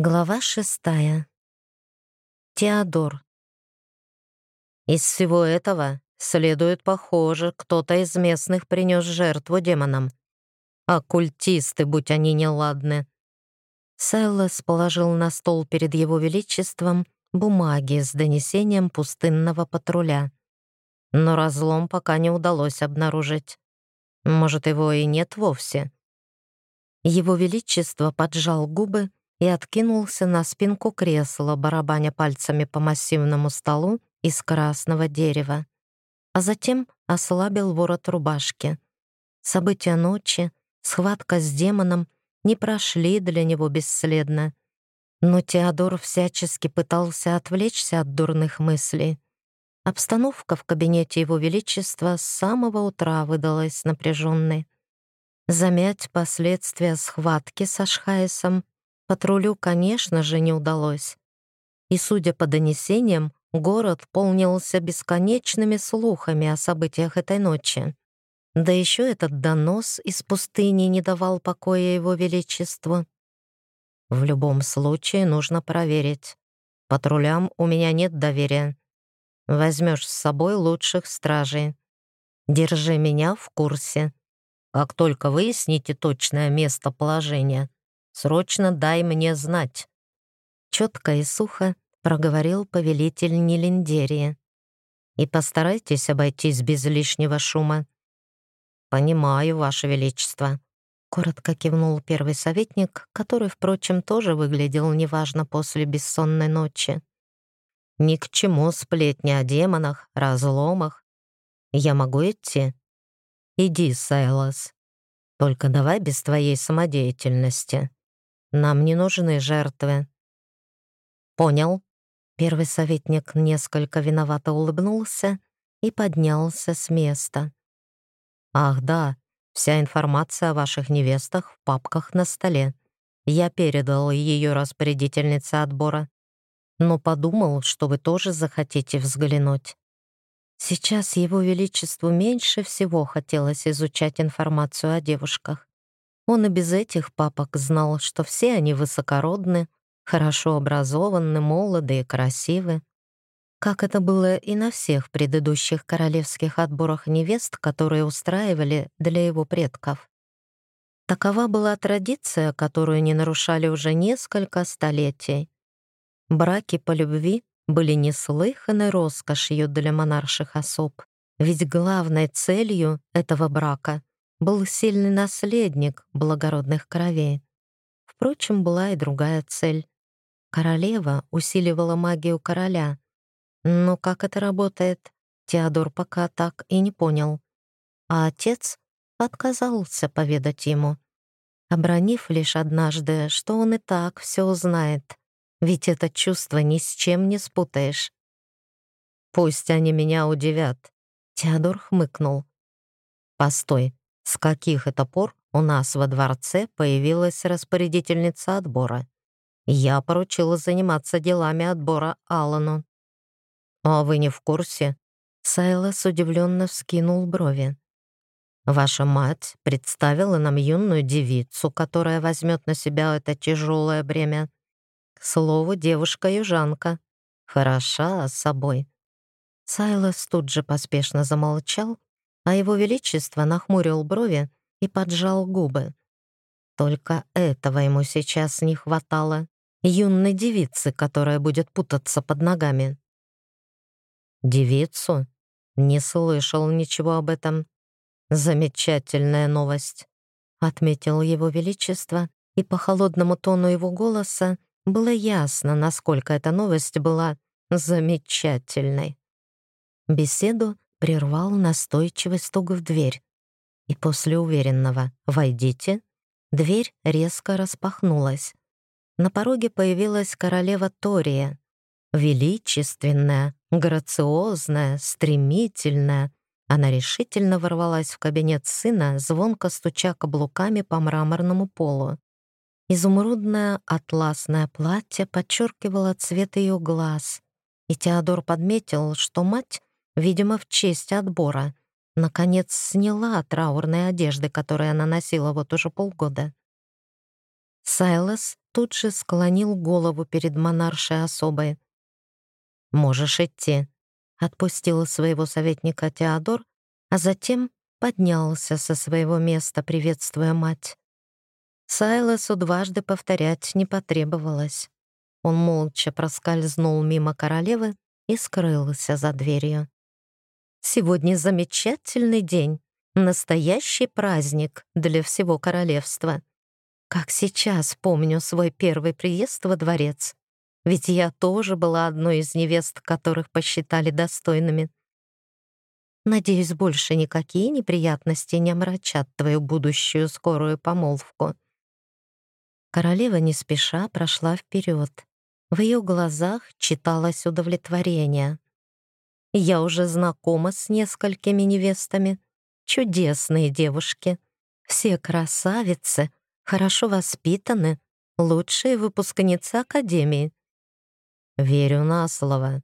Глава шестая. Теодор. Из всего этого следует, похоже, кто-то из местных принес жертву демонам. Оккультисты, будь они неладны. Сайлос положил на стол перед его величеством бумаги с донесением пустынного патруля. Но разлом пока не удалось обнаружить. Может, его и нет вовсе. Его величество поджал губы и откинулся на спинку кресла, барабаня пальцами по массивному столу из красного дерева. А затем ослабил ворот рубашки. События ночи, схватка с демоном не прошли для него бесследно. Но Теодор всячески пытался отвлечься от дурных мыслей. Обстановка в кабинете Его Величества с самого утра выдалась напряженной. Замять последствия схватки со Шхайсом Патрулю, конечно же, не удалось. И, судя по донесениям, город полнился бесконечными слухами о событиях этой ночи. Да еще этот донос из пустыни не давал покоя его величеству. В любом случае нужно проверить. Патрулям у меня нет доверия. Возьмешь с собой лучших стражей. Держи меня в курсе. Как только выясните точное местоположение, Срочно дай мне знать». Четко и сухо проговорил повелитель Нелиндерии. «И постарайтесь обойтись без лишнего шума». «Понимаю, Ваше Величество», — коротко кивнул первый советник, который, впрочем, тоже выглядел неважно после бессонной ночи. «Ни к чему сплетни о демонах, разломах. Я могу идти?» «Иди, Сайлас. Только давай без твоей самодеятельности. Нам не нужны жертвы». «Понял». Первый советник несколько виновато улыбнулся и поднялся с места. «Ах да, вся информация о ваших невестах в папках на столе. Я передал ее распорядительнице отбора, но подумал, что вы тоже захотите взглянуть. Сейчас Его Величеству меньше всего хотелось изучать информацию о девушках. Он и без этих папок знал, что все они высокородны, хорошо образованы, молоды и красивы. Как это было и на всех предыдущих королевских отборах невест, которые устраивали для его предков. Такова была традиция, которую не нарушали уже несколько столетий. Браки по любви были неслыханной роскошью для монарших особ, ведь главной целью этого брака был сильный наследник благородных кровей. Впрочем, была и другая цель. Королева усиливала магию короля. Но как это работает, Теодор пока так и не понял. А отец отказался поведать ему, обронив лишь однажды, что он и так все узнает, ведь это чувство ни с чем не спутаешь. «Пусть они меня удивят», — Теодор хмыкнул. «Постой, с каких это пор у нас во дворце появилась распорядительница отбора? Я поручила заниматься делами отбора Алану. «А вы не в курсе?» Сайлас удивленно вскинул брови. «Ваша мать представила нам юную девицу, которая возьмет на себя это тяжелое бремя. К слову, девушка-южанка. Хороша собой». Сайлас тут же поспешно замолчал, а его величество нахмурил брови и поджал губы. Только этого ему сейчас не хватало. Юной девицы, которая будет путаться под ногами. Девицу? Не слышал ничего об этом. Замечательная новость, отметил его величество, и по холодному тону его голоса было ясно, насколько эта новость была замечательной. Беседу прервал настойчивый стук в дверь. И после уверенного «Войдите» дверь резко распахнулась. На пороге появилась королева Тория. Величественная, грациозная, стремительная. Она решительно ворвалась в кабинет сына, звонко стуча каблуками по мраморному полу. Изумрудное атласное платье подчеркивало цвет ее глаз, и Теодор подметил, что мать видимо, в честь отбора, наконец сняла траурные одежды, которые она носила вот уже полгода. Сайлас тут же склонил голову перед монаршей особой. «Можешь идти», — отпустил своего советника Теодор, а затем поднялся со своего места, приветствуя мать. Сайлосу дважды повторять не потребовалось. Он молча проскользнул мимо королевы и скрылся за дверью. «Сегодня замечательный день, настоящий праздник для всего королевства. Как сейчас помню свой первый приезд во дворец, ведь я тоже была одной из невест, которых посчитали достойными. Надеюсь, больше никакие неприятности не омрачат твою будущую скорую помолвку». Королева не спеша прошла вперед. В ее глазах читалось удовлетворение. «Я уже знакома с несколькими невестами. Чудесные девушки. Все красавицы, хорошо воспитаны, лучшие выпускницы Академии». «Верю на слово».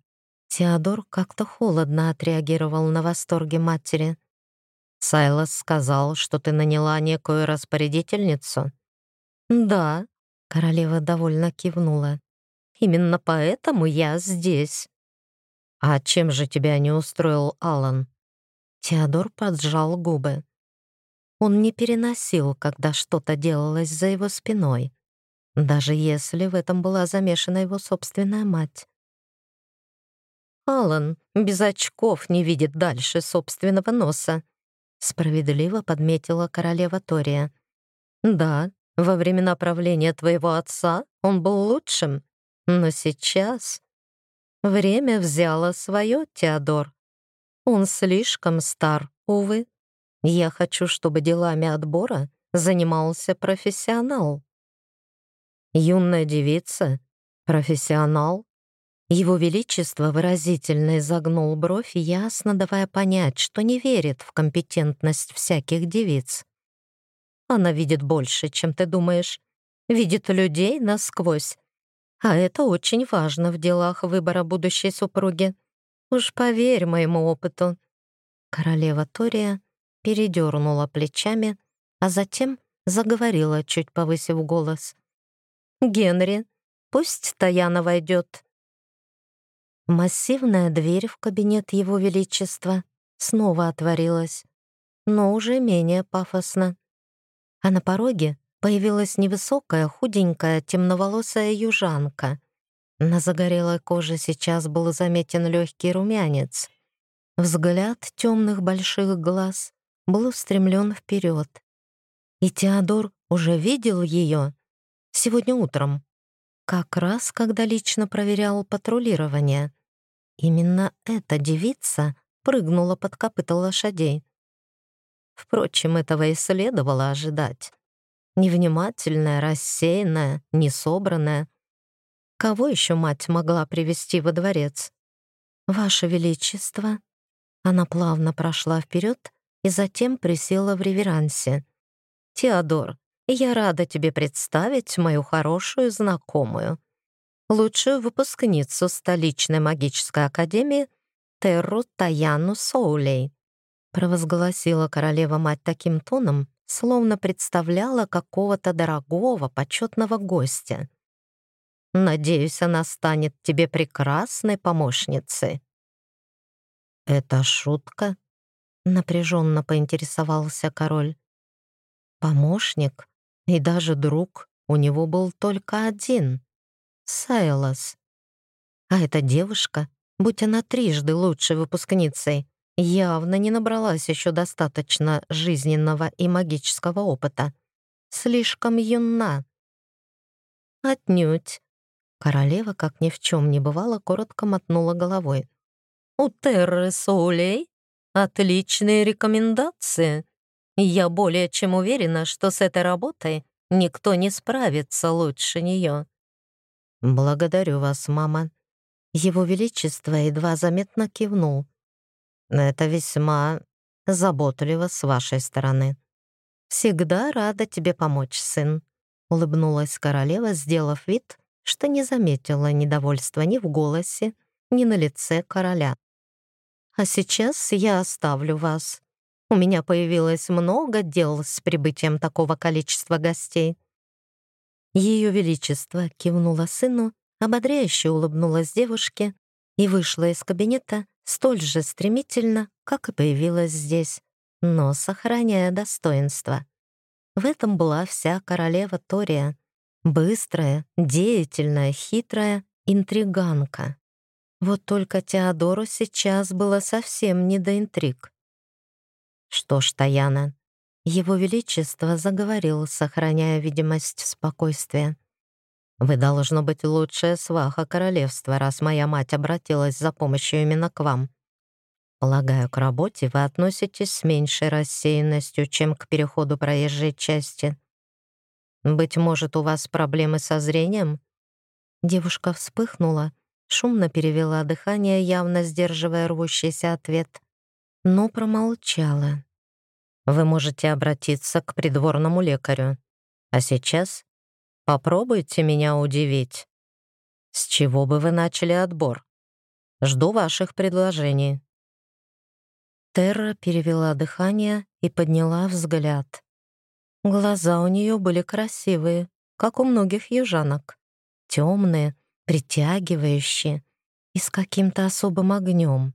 Теодор как-то холодно отреагировал на восторге матери. «Сайлос сказал, что ты наняла некую распорядительницу?» «Да», — королева довольно кивнула. «Именно поэтому я здесь». «А чем же тебя не устроил Алан?» Теодор поджал губы. Он не переносил, когда что-то делалось за его спиной, даже если в этом была замешана его собственная мать. «Алан без очков не видит дальше собственного носа», справедливо подметила королева Тория. «Да, во времена правления твоего отца он был лучшим, но сейчас время взяло свое, Теодор. Он слишком стар, увы. Я хочу, чтобы делами отбора занимался профессионал. Юная девица? Профессионал? Его Величество выразительно изогнул бровь, ясно давая понять, что не верит в компетентность всяких девиц. Она видит больше, чем ты думаешь. Видит людей насквозь. А это очень важно в делах выбора будущей супруги. Уж поверь моему опыту». Королева Тория передернула плечами, а затем заговорила, чуть повысив голос. «Генри, пусть Таяна войдет». Массивная дверь в кабинет Его Величества снова отворилась, но уже менее пафосно а на пороге появилась невысокая, худенькая, темноволосая южанка. На загорелой коже сейчас был заметен легкий румянец. Взгляд темных больших глаз был устремлен вперед. И Теодор уже видел ее сегодня утром, как раз когда лично проверял патрулирование. Именно эта девица прыгнула под копыта лошадей. Впрочем, этого и следовало ожидать. Невнимательная, рассеянная, несобранная. Кого еще мать могла привести во дворец? «Ваше Величество!» Она плавно прошла вперед и затем присела в реверансе. «Теодор, я рада тебе представить мою хорошую знакомую, лучшую выпускницу столичной магической академии Терру Таяну Соулей провозгласила королева-мать таким тоном, словно представляла какого-то дорогого, почетного гостя. «Надеюсь, она станет тебе прекрасной помощницей». «Это шутка?» — напряженно поинтересовался король. «Помощник и даже друг у него был только один — Сайлос. А эта девушка, будь она трижды лучшей выпускницей, явно не набралась еще достаточно жизненного и магического опыта. Слишком юна. Отнюдь. Королева, как ни в чем не бывало, коротко мотнула головой. «У Терры Соулей отличные рекомендации. Я более чем уверена, что с этой работой никто не справится лучше нее». «Благодарю вас, мама». Его Величество едва заметно кивнул. Это весьма заботливо с вашей стороны. Всегда рада тебе помочь, сын», — улыбнулась королева, сделав вид, что не заметила недовольства ни в голосе, ни на лице короля. «А сейчас я оставлю вас. У меня появилось много дел с прибытием такого количества гостей». Ее Величество кивнула сыну, ободряюще улыбнулась девушке и вышла из кабинета столь же стремительно, как и появилась здесь, но сохраняя достоинство. В этом была вся королева Тория. Быстрая, деятельная, хитрая интриганка. Вот только Теодору сейчас было совсем не до интриг. Что ж, Таяна, его Величество заговорил, сохраняя видимость спокойствия. «Вы должно быть лучшая сваха королевства, раз моя мать обратилась за помощью именно к вам. Полагаю, к работе вы относитесь с меньшей рассеянностью, чем к переходу проезжей части. Быть может, у вас проблемы со зрением?» Девушка вспыхнула, шумно перевела дыхание, явно сдерживая рвущийся ответ, но промолчала. Вы можете обратиться к придворному лекарю. А сейчас попробуйте меня удивить. С чего бы вы начали отбор? Жду ваших предложений». Терра перевела дыхание и подняла взгляд. Глаза у нее были красивые, как у многих южанок. Темные, притягивающие и с каким-то особым огнем.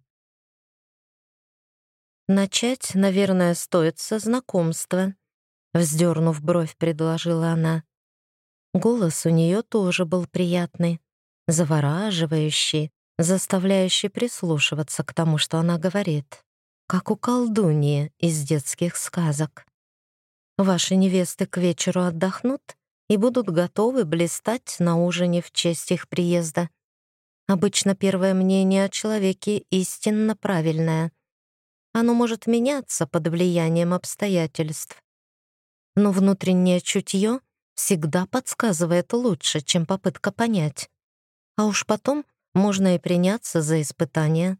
Начать, наверное, стоит со знакомства. Вздернув бровь, предложила она. Голос у нее тоже был приятный, завораживающий, заставляющий прислушиваться к тому, что она говорит, как у колдуньи из детских сказок. Ваши невесты к вечеру отдохнут и будут готовы блистать на ужине в честь их приезда. Обычно первое мнение о человеке истинно правильное — оно может меняться под влиянием обстоятельств. Но внутреннее чутье всегда подсказывает лучше, чем попытка понять. А уж потом можно и приняться за испытание.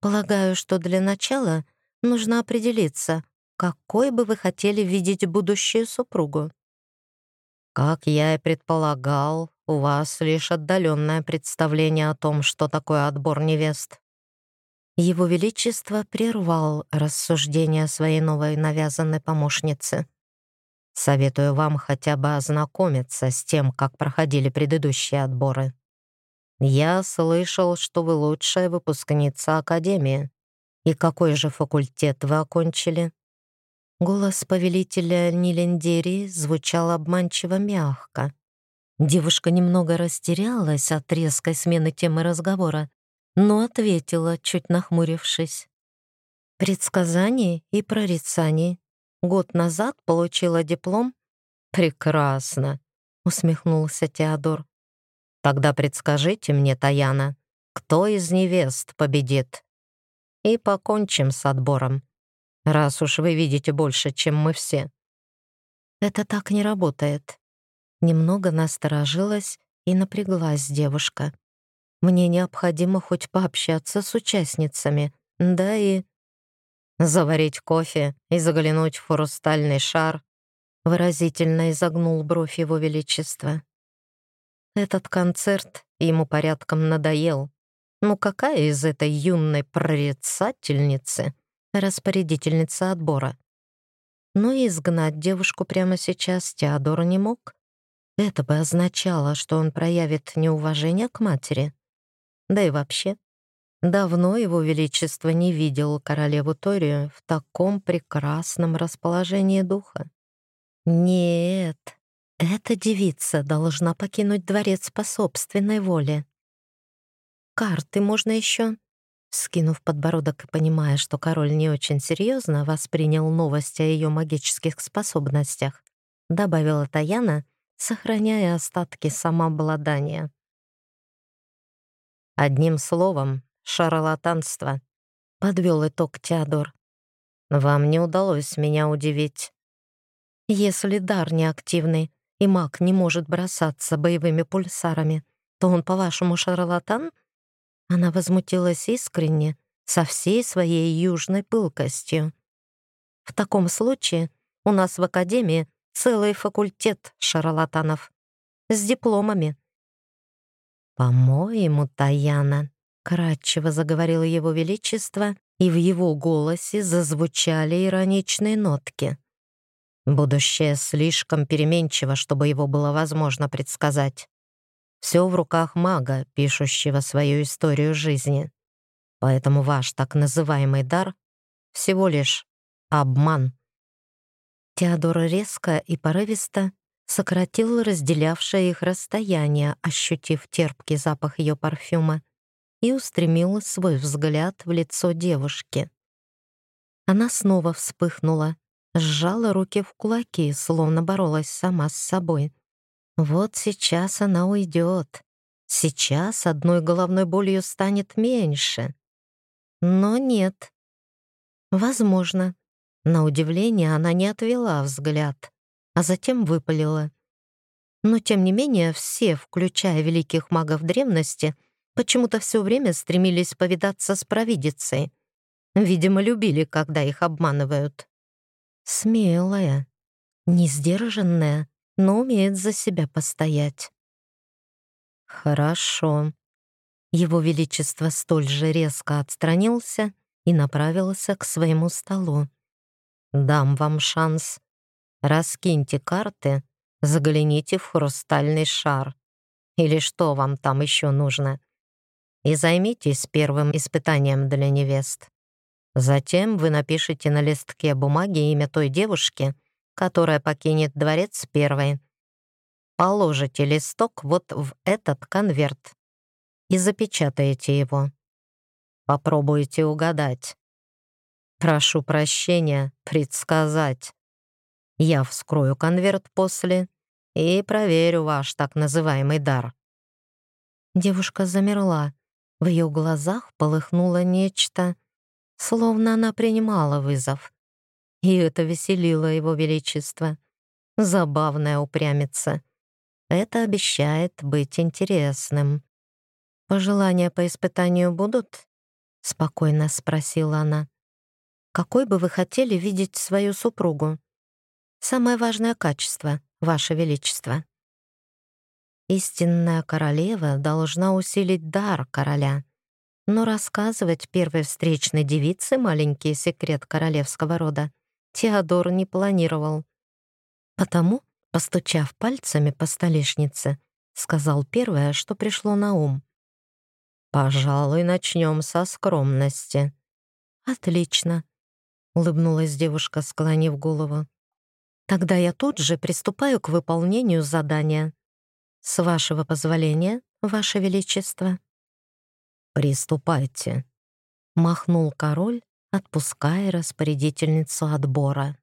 Полагаю, что для начала нужно определиться, какой бы вы хотели видеть будущую супругу. Как я и предполагал, у вас лишь отдаленное представление о том, что такое отбор невест. Его Величество прервал рассуждения своей новой навязанной помощницы. «Советую вам хотя бы ознакомиться с тем, как проходили предыдущие отборы. Я слышал, что вы лучшая выпускница Академии. И какой же факультет вы окончили?» Голос повелителя Нилендерии звучал обманчиво мягко. Девушка немного растерялась от резкой смены темы разговора но ответила, чуть нахмурившись. «Предсказание и прорицание. Год назад получила диплом». «Прекрасно», — усмехнулся Теодор. «Тогда предскажите мне, Таяна, кто из невест победит? И покончим с отбором, раз уж вы видите больше, чем мы все». «Это так не работает». Немного насторожилась и напряглась девушка. Мне необходимо хоть пообщаться с участницами, да и... Заварить кофе и заглянуть в хрустальный шар, выразительно изогнул бровь его величества. Этот концерт ему порядком надоел. Ну какая из этой юной прорицательницы распорядительница отбора? Но изгнать девушку прямо сейчас Теодор не мог. Это бы означало, что он проявит неуважение к матери. Да и вообще, давно его величество не видел королеву Торию в таком прекрасном расположении духа. Нет, эта девица должна покинуть дворец по собственной воле. Карты можно еще. Скинув подбородок и понимая, что король не очень серьезно воспринял новости о ее магических способностях, добавила Таяна, сохраняя остатки самообладания. Одним словом, шарлатанство. Подвел итог Теодор. Вам не удалось меня удивить. Если дар неактивный, и маг не может бросаться боевыми пульсарами, то он, по-вашему, шарлатан? Она возмутилась искренне, со всей своей южной пылкостью. В таком случае у нас в Академии целый факультет шарлатанов с дипломами, «По-моему, Таяна», — кратчево заговорило его величество, и в его голосе зазвучали ироничные нотки. Будущее слишком переменчиво, чтобы его было возможно предсказать. Все в руках мага, пишущего свою историю жизни. Поэтому ваш так называемый дар — всего лишь обман. Теодор резко и порывисто сократил разделявшее их расстояние, ощутив терпкий запах ее парфюма, и устремил свой взгляд в лицо девушки. Она снова вспыхнула, сжала руки в кулаки, словно боролась сама с собой. Вот сейчас она уйдет. Сейчас одной головной болью станет меньше. Но нет. Возможно. На удивление она не отвела взгляд, а затем выпалила. Но тем не менее все, включая великих магов древности, почему-то все время стремились повидаться с провидицей. Видимо, любили, когда их обманывают. Смелая, несдержанная, но умеет за себя постоять. Хорошо. Его Величество столь же резко отстранился и направился к своему столу. «Дам вам шанс. Раскиньте карты, загляните в хрустальный шар. Или что вам там еще нужно? И займитесь первым испытанием для невест. Затем вы напишите на листке бумаги имя той девушки, которая покинет дворец первой. Положите листок вот в этот конверт и запечатаете его. Попробуйте угадать. Прошу прощения, предсказать. Я вскрою конверт после и проверю ваш так называемый дар. Девушка замерла. В ее глазах полыхнуло нечто, словно она принимала вызов. И это веселило его величество. Забавная упрямица. Это обещает быть интересным. «Пожелания по испытанию будут?» — спокойно спросила она. «Какой бы вы хотели видеть свою супругу? Самое важное качество, Ваше Величество». Истинная королева должна усилить дар короля, но рассказывать первой встречной девице маленький секрет королевского рода Теодор не планировал. Потому, постучав пальцами по столешнице, сказал первое, что пришло на ум. «Пожалуй, начнем со скромности». «Отлично», — улыбнулась девушка, склонив голову. «Тогда я тут же приступаю к выполнению задания. С вашего позволения, ваше величество». «Приступайте», — махнул король, отпуская распорядительницу отбора.